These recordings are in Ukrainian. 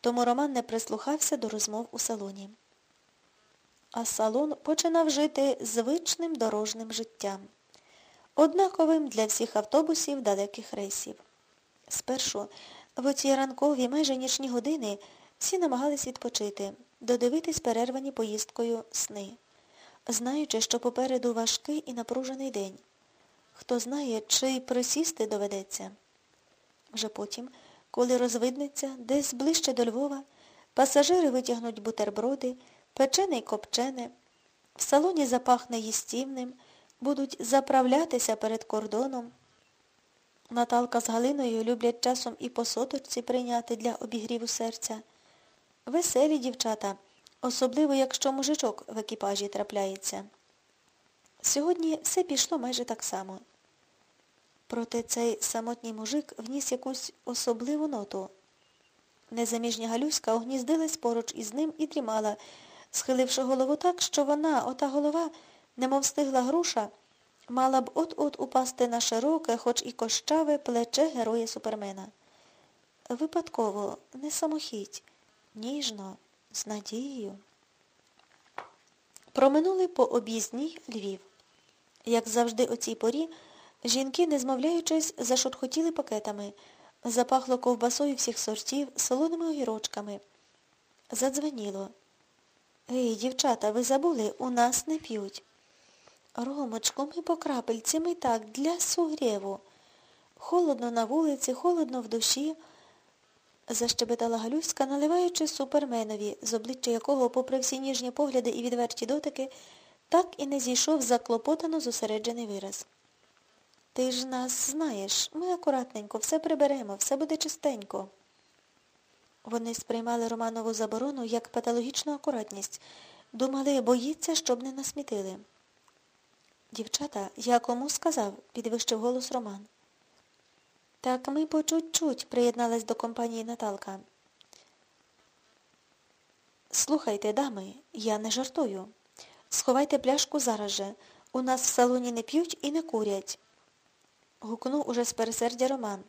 тому Роман не прислухався до розмов у салоні. А салон починав жити звичним дорожним життям, однаковим для всіх автобусів далеких рейсів. Спершу в оці ранкові майже нічні години всі намагались відпочити, додивитись перервані поїздкою сни, знаючи, що попереду важкий і напружений день. Хто знає, чи присісти доведеться. Вже потім, коли розвиднеться, десь ближче до Львова, пасажири витягнуть бутерброди, печене й копчене, в салоні запахне їстівним, будуть заправлятися перед кордоном. Наталка з Галиною люблять часом і по соточці прийняти для обігріву серця. Веселі дівчата, особливо якщо мужичок в екіпажі трапляється. Сьогодні все пішло майже так само. Проте цей самотній мужик вніс якусь особливу ноту. Незаміжня Галюська огніздилась поруч із ним і дрімала, схиливши голову так, що вона, ота голова, немов стигла груша, мала б от-от упасти на широке, хоч і кощаве плече героя Супермена. Випадково, не самохідь, ніжно, з надією. Проминули по об'їзній Львів. Як завжди о цій порі, жінки, не змовляючись, зашурхотіли пакетами, запахло ковбасою всіх сортів, солоними огірочками. Задзвоніло. Ей, дівчата, ви забули, у нас не п'ють. Ромочко, ми по крапельці, ми так, для сугрєву. Холодно на вулиці, холодно в душі, защебетала Галюська, наливаючи суперменові, з обличчя якого, попри всі ніжні погляди і відверті дотики, так і не зійшов заклопотано зосереджений вираз. Ти ж нас знаєш, ми акуратненько, все приберемо, все буде чистенько. Вони сприймали Романову заборону як патологічну акуратність, думали, боїться, щоб не насмітили. Дівчата, я кому сказав, підвищив голос Роман. Так ми по чуть-чуть приєдналась до компанії Наталка. Слухайте, дами, я не жартую. Сховайте пляшку зараз же. У нас в салоні не п'ють і не курять. Гукнув уже з пересердя Роман.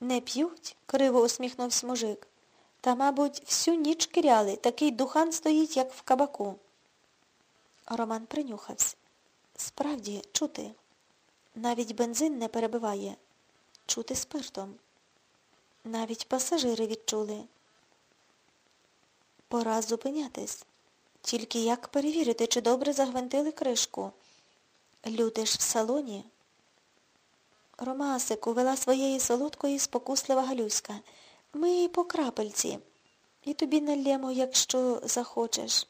Не п'ють? криво усміхнувся мужик. Та, мабуть, всю ніч киряли, такий духан стоїть, як в кабаку. Роман принюхався. Справді, чути. Навіть бензин не перебиває. Чути спиртом. Навіть пасажири відчули. Пора зупинятись. Тільки як перевірити, чи добре загвинтили кришку? Люди ж в салоні. Ромасику вела своєї солодкої спокуслива Галюська. Ми по крапельці. І тобі налємо, якщо захочеш.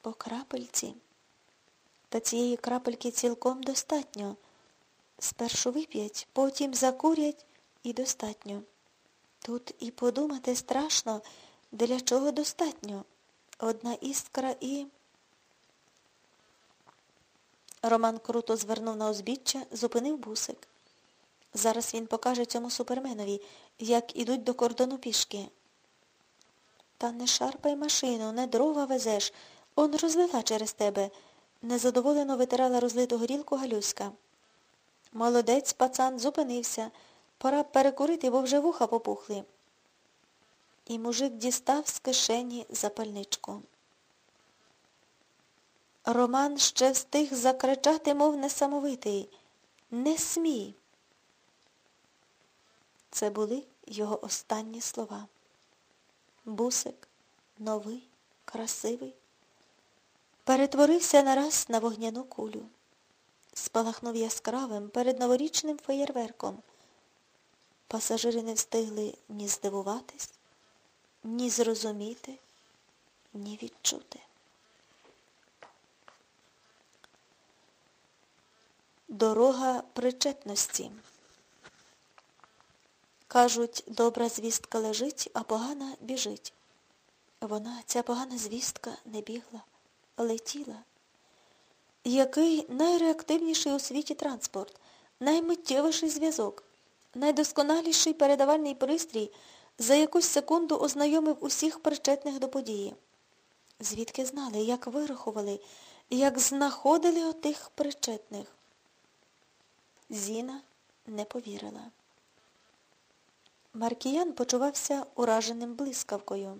По крапельці. Та цієї крапельки цілком достатньо. Спершу вип'ять, потім закурять і достатньо. Тут і подумати страшно, для чого достатньо. Одна іскра і... Роман круто звернув на узбіччя, зупинив бусик. Зараз він покаже цьому суперменові, як ідуть до кордону пішки. Та не шарпай машину, не дрова везеш. Он розлила через тебе. Незадоволено витирала розлиту горілку Галюська. Молодець, пацан, зупинився. Пора перекурити, бо вже вуха попухли. І мужик дістав з кишені запальничку. Роман ще встиг закричати, мов несамовитий. Не смій. Це були його останні слова. Бусик, новий, красивий, перетворився нараз на вогняну кулю. Спалахнув яскравим перед новорічним феєрверком. Пасажири не встигли ні здивуватись, ні зрозуміти, ні відчути. Дорога причетності. Кажуть, добра звістка лежить, а погана біжить. Вона, ця погана звістка, не бігла, летіла. Який найреактивніший у світі транспорт, наймиттєвіший зв'язок, найдосконаліший передавальний пристрій за якусь секунду ознайомив усіх причетних до події. Звідки знали, як вирахували, як знаходили отих причетних. Зіна не повірила. Маркіян почувався ураженим блискавкою.